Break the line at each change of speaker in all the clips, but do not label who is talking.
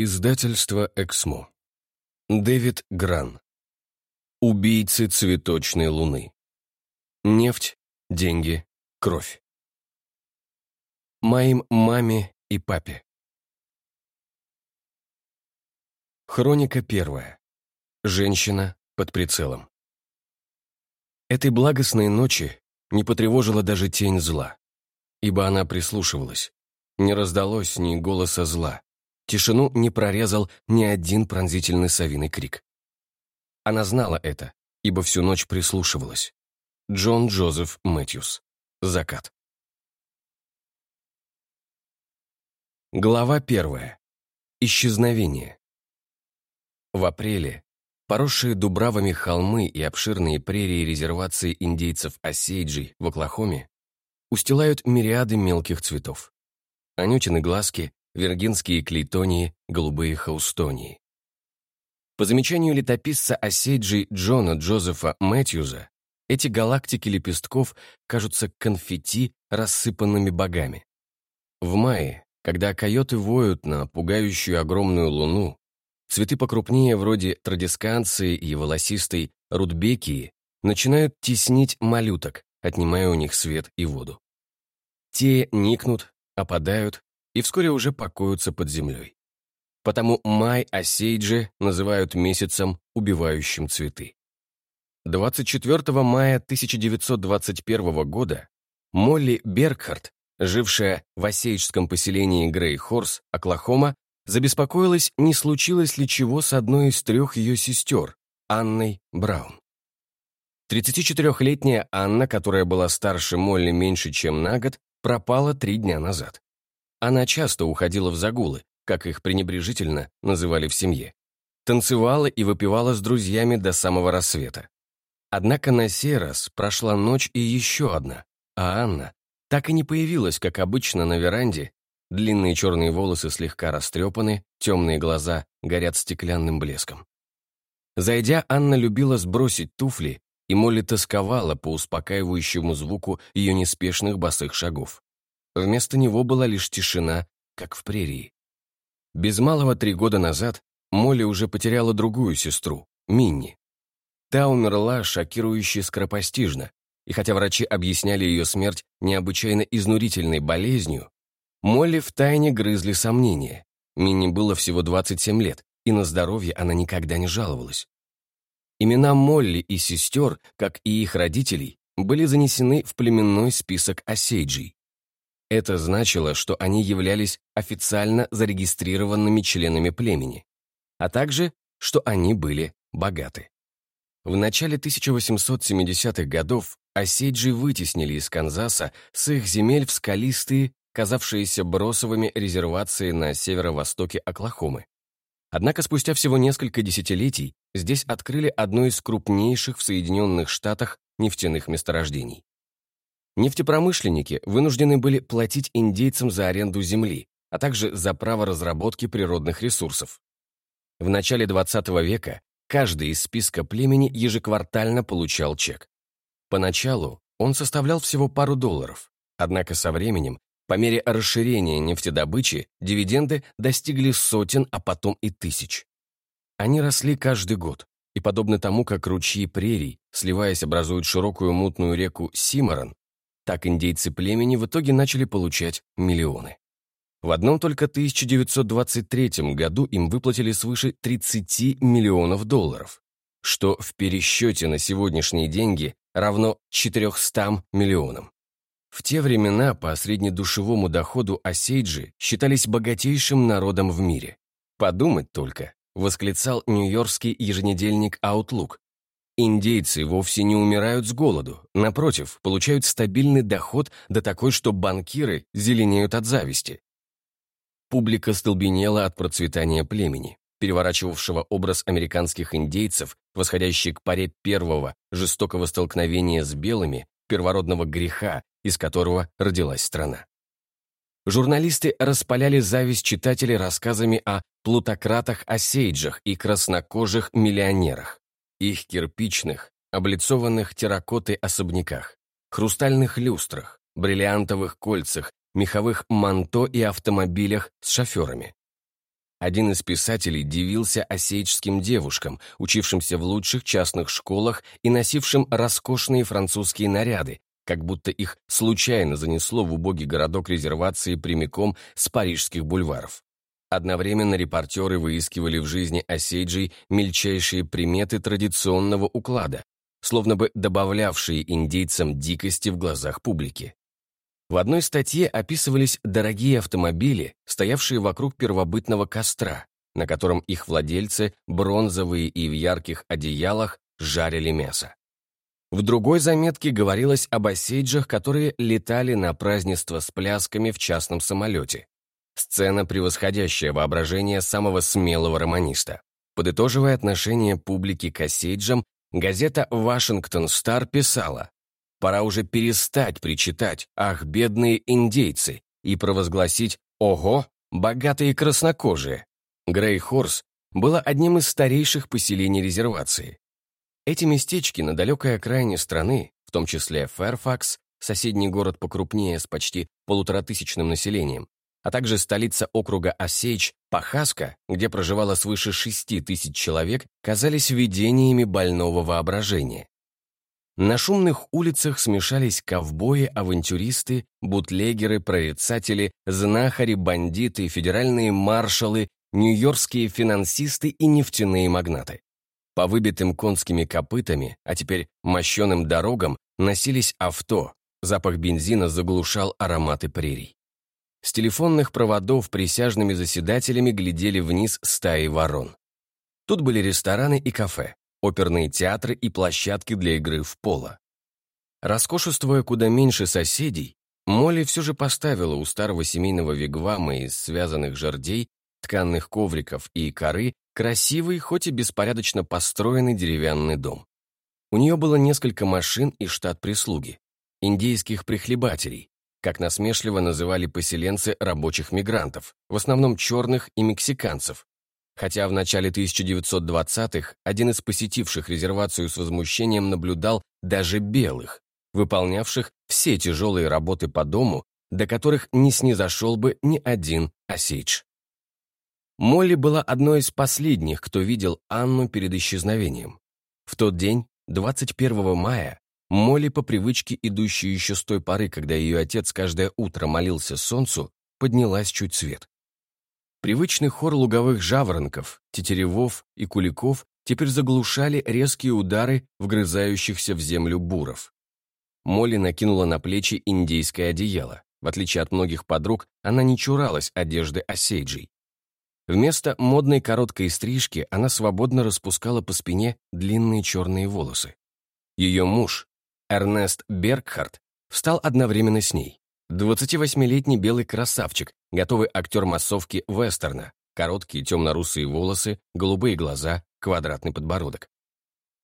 Издательство «Эксмо». Дэвид Гран. Убийцы цветочной луны. Нефть, деньги, кровь. Моим маме и папе. Хроника первая. Женщина под прицелом. Этой благостной ночи не потревожила даже тень зла, ибо она прислушивалась. Не раздалось ни голоса зла, Тишину не прорезал ни один пронзительный совиный крик. Она знала это, ибо всю ночь прислушивалась. Джон Джозеф Мэтьюс. Закат. Глава первая. Исчезновение. В апреле поросшие дубравами холмы и обширные прерии резервации индейцев Осейджи в Оклахоме устилают мириады мелких цветов. Анютины глазки виргинские клейтонии, голубые хаустонии. По замечанию летописца Осейджи Джона Джозефа Мэтьюза, эти галактики лепестков кажутся конфетти, рассыпанными богами. В мае, когда койоты воют на пугающую огромную луну, цветы покрупнее вроде традисканции и волосистой рудбекии начинают теснить малюток, отнимая у них свет и воду. Те никнут, опадают и вскоре уже покоятся под землей. Потому май Осейджи называют месяцем, убивающим цветы. 24 мая 1921 года Молли Бергхарт, жившая в осейджском поселении Грейхорс, Оклахома, забеспокоилась, не случилось ли чего с одной из трех ее сестер, Анной Браун. 34-летняя Анна, которая была старше Молли меньше, чем на год, пропала три дня назад. Она часто уходила в загулы, как их пренебрежительно называли в семье. Танцевала и выпивала с друзьями до самого рассвета. Однако на сей раз прошла ночь и еще одна, а Анна так и не появилась, как обычно, на веранде. Длинные черные волосы слегка растрепаны, темные глаза горят стеклянным блеском. Зайдя, Анна любила сбросить туфли, и Молли тосковала по успокаивающему звуку ее неспешных босых шагов. Вместо него была лишь тишина, как в прерии. Без малого три года назад Молли уже потеряла другую сестру, Минни. Та умерла шокирующе скоропостижно, и хотя врачи объясняли ее смерть необычайно изнурительной болезнью, Молли втайне грызли сомнения. Минни было всего 27 лет, и на здоровье она никогда не жаловалась. Имена Молли и сестер, как и их родителей, были занесены в племенной список осейджей. Это значило, что они являлись официально зарегистрированными членами племени, а также, что они были богаты. В начале 1870-х годов осейджи вытеснили из Канзаса с их земель в скалистые, казавшиеся бросовыми резервации на северо-востоке Оклахомы. Однако спустя всего несколько десятилетий здесь открыли одно из крупнейших в Соединенных Штатах нефтяных месторождений. Нефтепромышленники вынуждены были платить индейцам за аренду земли, а также за право разработки природных ресурсов. В начале 20 века каждый из списка племени ежеквартально получал чек. Поначалу он составлял всего пару долларов, однако со временем, по мере расширения нефтедобычи, дивиденды достигли сотен, а потом и тысяч. Они росли каждый год, и подобно тому, как ручьи прерий, сливаясь, образуют широкую мутную реку Симорон, так индейцы племени в итоге начали получать миллионы. В одном только 1923 году им выплатили свыше 30 миллионов долларов, что в пересчете на сегодняшние деньги равно 400 миллионам. В те времена по среднедушевому доходу осейджи считались богатейшим народом в мире. Подумать только, восклицал нью-йоркский еженедельник Outlook, Индейцы вовсе не умирают с голоду, напротив, получают стабильный доход до такой, что банкиры зеленеют от зависти. Публика столбенела от процветания племени, переворачивавшего образ американских индейцев, восходящий к паре первого жестокого столкновения с белыми, первородного греха, из которого родилась страна. Журналисты распаляли зависть читателей рассказами о плутократах-осейджах и краснокожих миллионерах их кирпичных, облицованных терракотой особняках, хрустальных люстрах, бриллиантовых кольцах, меховых манто и автомобилях с шоферами. один из писателей дивился осейческим девушкам, учившимся в лучших частных школах и носившим роскошные французские наряды, как будто их случайно занесло в убогий городок резервации прямиком с парижских бульваров. Одновременно репортеры выискивали в жизни осейджей мельчайшие приметы традиционного уклада, словно бы добавлявшие индейцам дикости в глазах публики. В одной статье описывались дорогие автомобили, стоявшие вокруг первобытного костра, на котором их владельцы, бронзовые и в ярких одеялах, жарили мясо. В другой заметке говорилось об осейджах, которые летали на празднество с плясками в частном самолете. Сцена, превосходящая воображение самого смелого романиста. Подытоживая отношение публики к осейджам, газета «Вашингтон Стар» писала «Пора уже перестать причитать «Ах, бедные индейцы» и провозгласить «Ого, богатые краснокожие». Грей Хорс было одним из старейших поселений резервации. Эти местечки на далекой окраине страны, в том числе Фэрфакс, соседний город покрупнее с почти полуторатысячным населением, а также столица округа Осейч, Пахаска, где проживало свыше шести тысяч человек, казались видениями больного воображения. На шумных улицах смешались ковбои, авантюристы, бутлегеры, прорицатели, знахари, бандиты, федеральные маршалы, нью-йоркские финансисты и нефтяные магнаты. По выбитым конскими копытами, а теперь мощеным дорогам, носились авто. Запах бензина заглушал ароматы прерий. С телефонных проводов присяжными заседателями глядели вниз стаи ворон. Тут были рестораны и кафе, оперные театры и площадки для игры в поло. Роскошествуя куда меньше соседей, Молли все же поставила у старого семейного вигвама из связанных жердей, тканных ковриков и коры Красивый, хоть и беспорядочно построенный деревянный дом. У нее было несколько машин и штат прислуги, индейских прихлебателей, как насмешливо называли поселенцы рабочих мигрантов, в основном черных и мексиканцев, хотя в начале 1920-х один из посетивших резервацию с возмущением наблюдал даже белых, выполнявших все тяжелые работы по дому, до которых не снизошел бы ни один осейдж. Молли была одной из последних, кто видел Анну перед исчезновением. В тот день, 21 мая, Молли, по привычке, идущей еще с той поры, когда ее отец каждое утро молился солнцу, поднялась чуть свет. Привычный хор луговых жаворонков, тетеревов и куликов теперь заглушали резкие удары вгрызающихся в землю буров. Молли накинула на плечи индейское одеяло. В отличие от многих подруг, она не чуралась одежды осейджей. Вместо модной короткой стрижки она свободно распускала по спине длинные черные волосы. Ее муж, Эрнест Бергхарт, встал одновременно с ней. 28-летний белый красавчик, готовый актер массовки вестерна, короткие темно-русые волосы, голубые глаза, квадратный подбородок.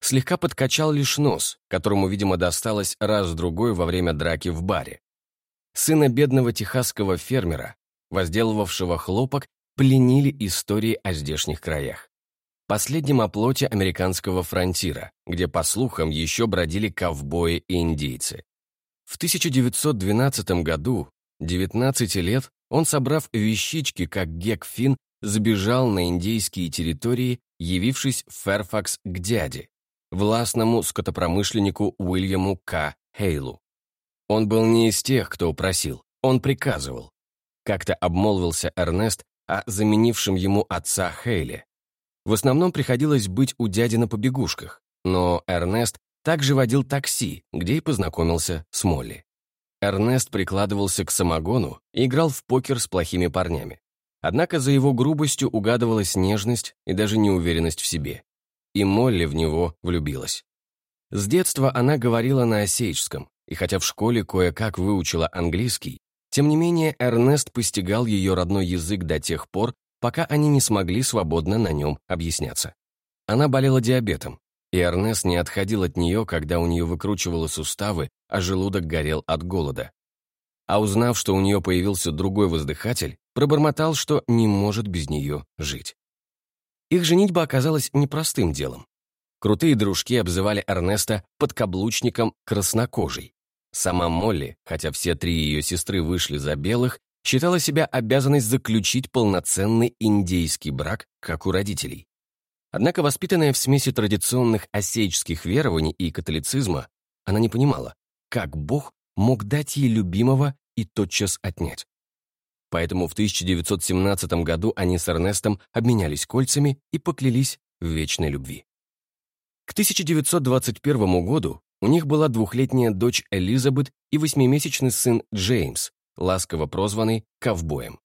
Слегка подкачал лишь нос, которому, видимо, досталось раз-другой во время драки в баре. Сына бедного техасского фермера, возделывавшего хлопок пленили истории о здешних краях. Последнем оплоте американского фронтира, где, по слухам, еще бродили ковбои и индейцы. В 1912 году, 19 лет, он, собрав вещички, как Гек Финн, сбежал на индейские территории, явившись в Ферфакс к дяде, властному скотопромышленнику Уильяму К. Хейлу. Он был не из тех, кто просил, он приказывал. Как-то обмолвился Эрнест, а заменившим ему отца Хейли. В основном приходилось быть у дяди на побегушках, но Эрнест также водил такси, где и познакомился с Молли. Эрнест прикладывался к самогону и играл в покер с плохими парнями. Однако за его грубостью угадывалась нежность и даже неуверенность в себе. И Молли в него влюбилась. С детства она говорила на осейчском, и хотя в школе кое-как выучила английский, тем не менее, Эрнест постигал ее родной язык до тех пор, пока они не смогли свободно на нем объясняться. Она болела диабетом, и Эрнест не отходил от нее, когда у нее выкручивало суставы, а желудок горел от голода. А узнав, что у нее появился другой воздыхатель, пробормотал, что не может без нее жить. Их женитьба оказалась непростым делом. Крутые дружки обзывали Эрнеста подкаблучником краснокожий. Сама Молли, хотя все три ее сестры вышли за белых, считала себя обязанной заключить полноценный индейский брак, как у родителей. Однако, воспитанная в смеси традиционных осейческих верований и католицизма, она не понимала, как Бог мог дать ей любимого и тотчас отнять. Поэтому в 1917 году они с Эрнестом обменялись кольцами и поклялись в вечной любви. К 1921 году у них была двухлетняя дочь Элизабет и восьмимесячный сын Джеймс, ласково прозванный «ковбоем».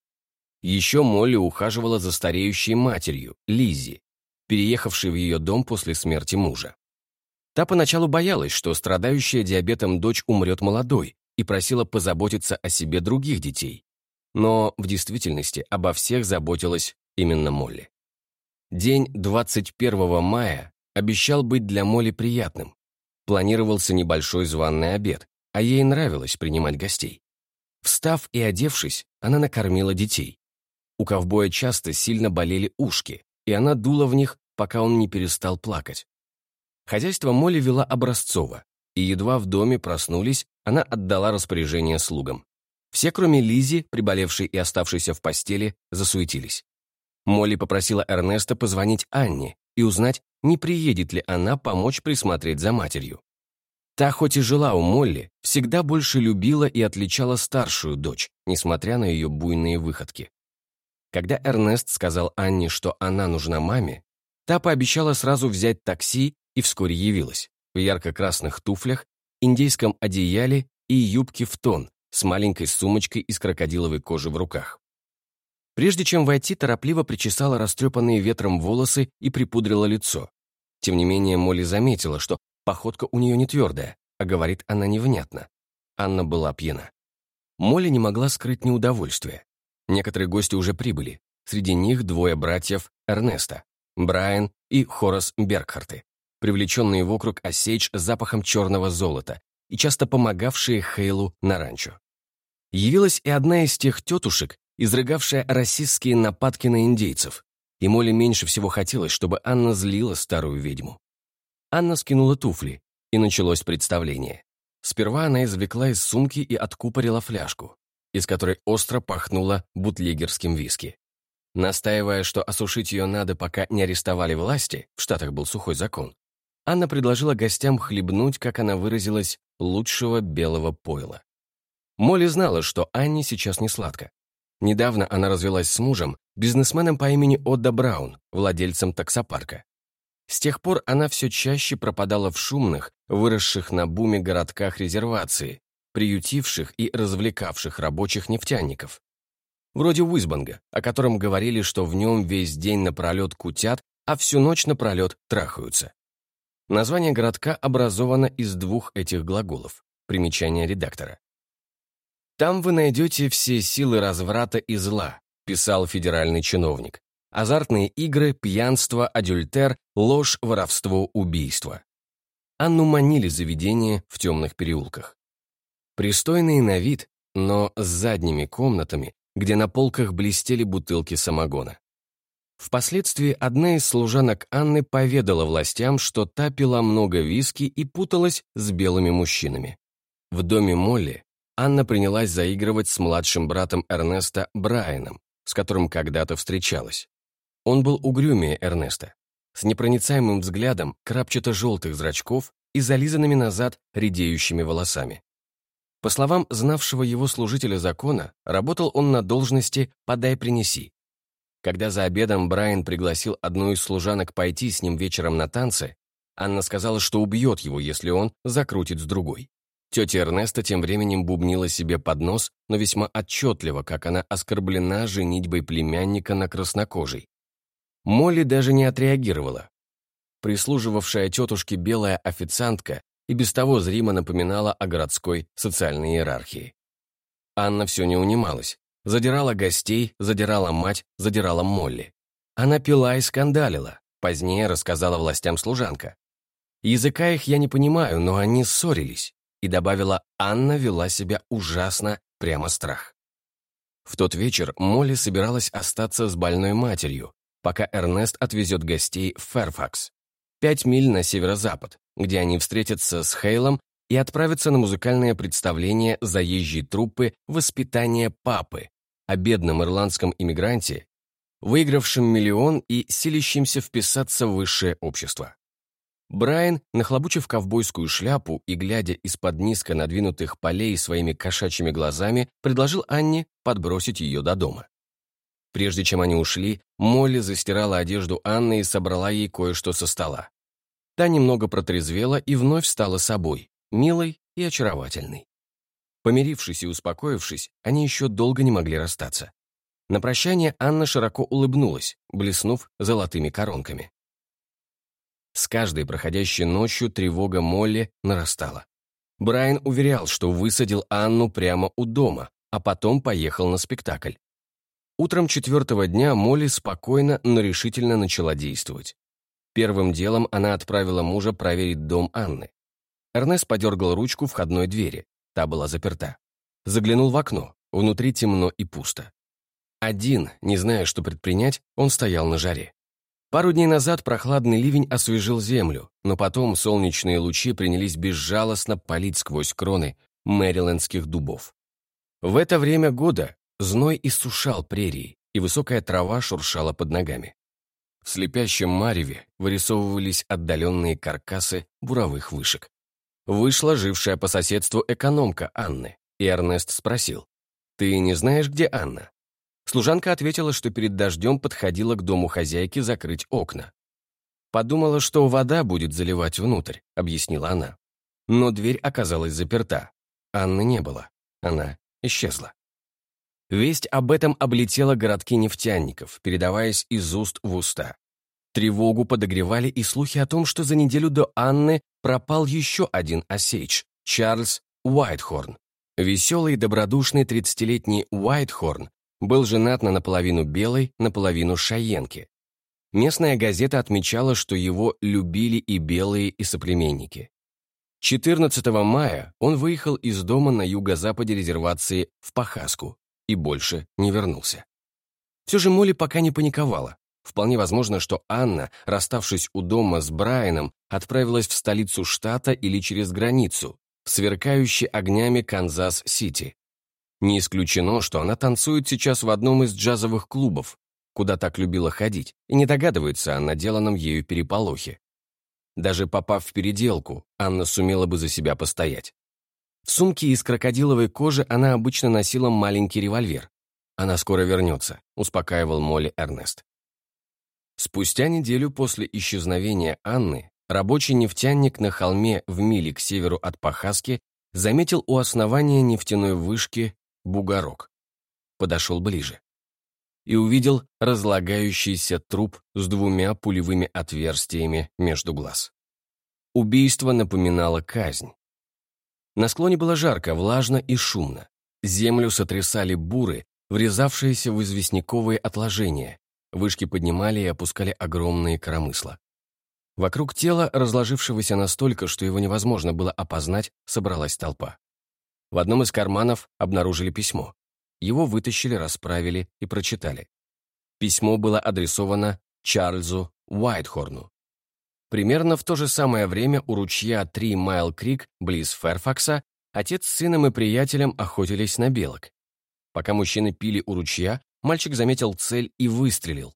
Еще Молли ухаживала за стареющей матерью, Лиззи, переехавшей в ее дом после смерти мужа. Та поначалу боялась, что страдающая диабетом дочь умрет молодой, и просила позаботиться о себе других детей. Но в действительности обо всех заботилась именно Молли. День 21 мая обещал быть для Молли приятным. Планировался небольшой званный обед, а ей нравилось принимать гостей. Встав и одевшись, она накормила детей. У ковбоя часто сильно болели ушки, и она дула в них, пока он не перестал плакать. Хозяйство Молли вела образцово, и едва в доме проснулись, она отдала распоряжение слугам. Все, кроме Лизи, приболевшей и оставшейся в постели, засуетились. Молли попросила Эрнеста позвонить Анне и узнать, не приедет ли она помочь присмотреть за матерью. Та, хоть и жила у Молли, всегда больше любила и отличала старшую дочь, несмотря на ее буйные выходки. Когда Эрнест сказал Анне, что она нужна маме, та пообещала сразу взять такси и вскоре явилась, в ярко-красных туфлях, индейском одеяле и юбке в тон, с маленькой сумочкой из крокодиловой кожи в руках. Прежде чем войти, торопливо причесала растрепанные ветром волосы и припудрила лицо. Тем не менее, Молли заметила, что походка у нее не твердая, а говорит она невнятно. Анна была пьяна. Молли не могла скрыть неудовольствие. Некоторые гости уже прибыли. Среди них двое братьев Эрнеста, Брайан и Хорас Бергхарты, привлеченные вокруг осечь запахом черного золота и часто помогавшие Хейлу на ранчо. Явилась и одна из тех тетушек, изрыгавшая расистские нападки на индейцев, и Молли меньше всего хотелось, чтобы Анна злила старую ведьму. Анна скинула туфли, и началось представление. Сперва она извлекла из сумки и откупорила фляжку, из которой остро пахнуло бутлегерским виски. Настаивая, что осушить ее надо, пока не арестовали власти, в Штатах был сухой закон, Анна предложила гостям хлебнуть, как она выразилась, лучшего белого пойла. Молли знала, что Анне сейчас не сладко. Недавно она развелась с мужем, бизнесменом по имени Отда Браун, владельцем таксопарка. С тех пор она все чаще пропадала в шумных, выросших на буме городках резервации, приютивших и развлекавших рабочих нефтяников. Вроде Уизбанга, о котором говорили, что в нем весь день напролет кутят, а всю ночь напролет трахаются. Название городка образовано из двух этих глаголов. Примечание редактора. Там вы найдете все силы разврата и зла, писал федеральный чиновник. Азартные игры, пьянство, адюльтер, ложь, воровство, убийство. Анну манили заведения в темных переулках. Пристойные на вид, но с задними комнатами, где на полках блестели бутылки самогона. Впоследствии одна из служанок Анны поведала властям, что та пила много виски и путалась с белыми мужчинами. В доме Молли Анна принялась заигрывать с младшим братом Эрнеста Брайаном, с которым когда-то встречалась. Он был угрюмее Эрнеста, с непроницаемым взглядом крапчато-желтых зрачков и зализанными назад редеющими волосами. По словам знавшего его служителя закона, работал он на должности «подай-принеси». Когда за обедом Брайан пригласил одну из служанок пойти с ним вечером на танцы, Анна сказала, что убьет его, если он закрутит с другой. Тетя Эрнеста тем временем бубнила себе под нос, но весьма отчетливо, как она оскорблена женитьбой племянника на краснокожей. Молли даже не отреагировала. Прислуживавшая тетушке белая официантка и без того зримо напоминала о городской социальной иерархии. Анна все не унималась. Задирала гостей, задирала мать, задирала Молли. Она пила и скандалила, позднее рассказала властям служанка. Языка их я не понимаю, но они ссорились и добавила, Анна вела себя ужасно, прямо страх. В тот вечер Молли собиралась остаться с больной матерью, пока Эрнест отвезет гостей в Ферфакс, пять миль на северо-запад, где они встретятся с Хейлом и отправятся на музыкальное представление заезжей труппы «Воспитание папы», о бедном ирландском иммигранте, выигравшем миллион и силящемся вписаться в высшее общество. Брайан, нахлобучив ковбойскую шляпу и глядя из-под низко надвинутых полей своими кошачьими глазами, предложил Анне подбросить ее до дома. Прежде чем они ушли, Молли застирала одежду Анны и собрала ей кое-что со стола. Та немного протрезвела и вновь стала собой, милой и очаровательной. Помирившись и успокоившись, они еще долго не могли расстаться. На прощание Анна широко улыбнулась, блеснув золотыми коронками. С каждой проходящей ночью тревога Молли нарастала. Брайан уверял, что высадил Анну прямо у дома, а потом поехал на спектакль. Утром четвертого дня Молли спокойно, но решительно начала действовать. Первым делом она отправила мужа проверить дом Анны. Эрнест подергал ручку входной двери. Та была заперта. Заглянул в окно. Внутри темно и пусто. Один, не зная, что предпринять, он стоял на жаре. Пару дней назад прохладный ливень освежил землю, но потом солнечные лучи принялись безжалостно палить сквозь кроны мэрилендских дубов. В это время года зной иссушал прерии, и высокая трава шуршала под ногами. В слепящем мареве вырисовывались отдаленные каркасы буровых вышек. Вышла жившая по соседству экономка Анны, и Эрнест спросил, «Ты не знаешь, где Анна?» Служанка ответила, что перед дождем подходила к дому хозяйки закрыть окна. «Подумала, что вода будет заливать внутрь», — объяснила она. Но дверь оказалась заперта. Анны не было. Она исчезла. Весть об этом облетела городки нефтяников, передаваясь из уст в уста. Тревогу подогревали и слухи о том, что за неделю до Анны пропал еще один осейдж — Чарльз Уайтхорн. Веселый и добродушный 30-летний Уайтхорн был женат на наполовину белой, наполовину шаенки. Местная газета отмечала, что его любили и белые, и соплеменники. 14 мая он выехал из дома на юго-западе резервации в Пахаску и больше не вернулся. Все же Молли пока не паниковала. Вполне возможно, что Анна, расставшись у дома с Брайаном, отправилась в столицу штата или через границу, в сверкающий огнями Канзас-Сити. Не исключено, что она танцует сейчас в одном из джазовых клубов, куда так любила ходить, и не догадывается о наделанном ею переполохе. Даже попав в переделку, Анна сумела бы за себя постоять. В сумке из крокодиловой кожи она обычно носила маленький револьвер. «Она скоро вернется», — успокаивал Молли Эрнест. Спустя неделю после исчезновения Анны рабочий нефтяник на холме в миле к северу от Пахаски заметил у основания нефтяной вышки бугорок. Подошел ближе. И увидел разлагающийся труп с двумя пулевыми отверстиями между глаз. Убийство напоминало казнь. На склоне было жарко, влажно и шумно. Землю сотрясали буры, врезавшиеся в известняковые отложения. Вышки поднимали и опускали огромные коромысла. Вокруг тела, разложившегося настолько, что его невозможно было опознать, собралась толпа. В одном из карманов обнаружили письмо. Его вытащили, расправили и прочитали. Письмо было адресовано Чарльзу Уайтхорну. Примерно в то же самое время у ручья Три Майл Крик, близ Ферфакса, отец с сыном и приятелем охотились на белок. Пока мужчины пили у ручья, мальчик заметил цель и выстрелил.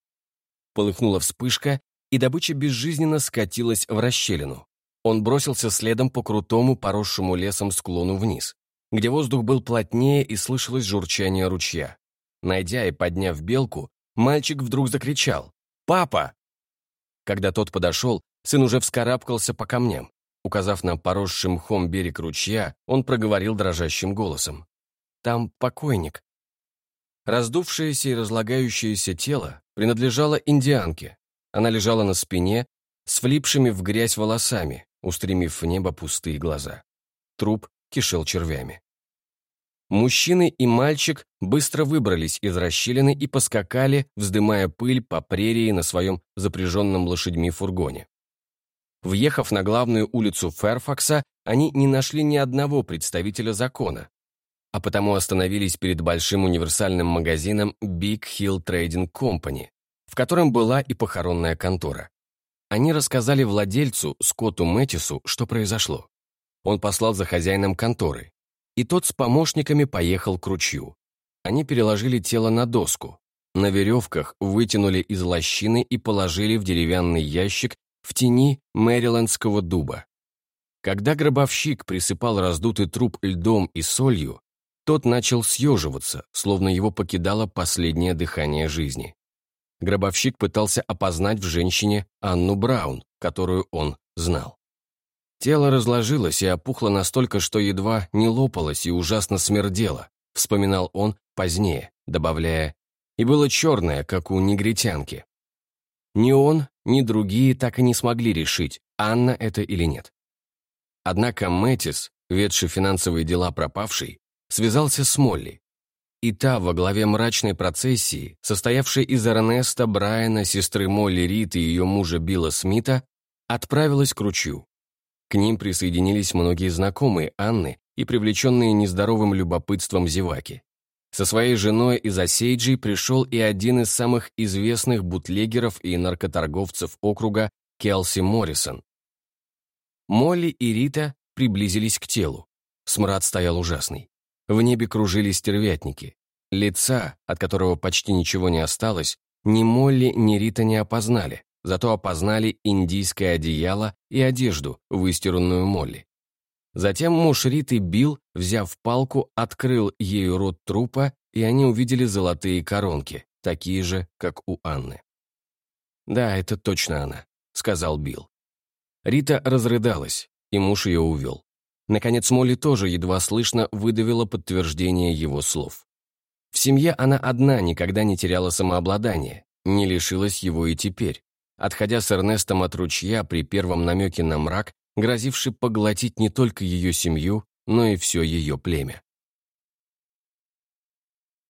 Полыхнула вспышка, и добыча безжизненно скатилась в расщелину. Он бросился следом по крутому, поросшему лесом склону вниз где воздух был плотнее и слышалось журчание ручья. Найдя и подняв белку, мальчик вдруг закричал «Папа!». Когда тот подошел, сын уже вскарабкался по камням. Указав на поросший мхом берег ручья, он проговорил дрожащим голосом. «Там покойник». Раздувшееся и разлагающееся тело принадлежало индианке. Она лежала на спине, с влипшими в грязь волосами, устремив в небо пустые глаза. Труп кишел червями. Мужчины и мальчик быстро выбрались из расщелины и поскакали, вздымая пыль по прерии на своем запряженном лошадьми фургоне. Въехав на главную улицу Ферфакса, они не нашли ни одного представителя закона, а потому остановились перед большим универсальным магазином Big Hill Trading Company, в котором была и похоронная контора. Они рассказали владельцу, Скотту Мэттису, что произошло. Он послал за хозяином конторы, и тот с помощниками поехал к ручью. они переложили тело на доску. На веревках вытянули из лощины и положили в деревянный ящик в тени мэрилендского дуба. Когда гробовщик присыпал раздутый труп льдом и солью, тот начал съеживаться, словно его покидало последнее дыхание жизни. Гробовщик пытался опознать в женщине Анну Браун, которую он знал. Тело разложилось и опухло настолько, что едва не лопалось и ужасно смердело, вспоминал он позднее, добавляя, и было черное, как у негритянки. Ни он, ни другие так и не смогли решить, Анна это или нет. Однако Мэтис, ведший финансовые дела пропавшей, связался с Молли. И та во главе мрачной процессии, состоявшей из Эрнеста, Брайана, сестры Молли Рит и ее мужа Билла Смита, отправилась к ручью. К ним присоединились многие знакомые Анны и привлеченные нездоровым любопытством зеваки. Со своей женой из Осейджи пришел и один из самых известных бутлегеров и наркоторговцев округа Келси Моррисон. Молли и Рита приблизились к телу. Смрад стоял ужасный. В небе кружились стервятники. Лица, от которого почти ничего не осталось, ни Молли, ни Рита не опознали, зато опознали индийское одеяло и одежду, выстиранную Молли. Затем муж Риты Билл, взяв палку, открыл ею рот трупа, и они увидели золотые коронки, такие же, как у Анны. «Да, это точно она», — сказал Билл. Рита разрыдалась, и муж ее увел. Наконец Молли тоже едва слышно выдавила подтверждение его слов. В семье она одна никогда не теряла самообладание, не лишилась его и теперь. Отходя с Эрнестом от ручья при первом намеке на мрак, грозивший поглотить не только ее семью, но и все ее племя.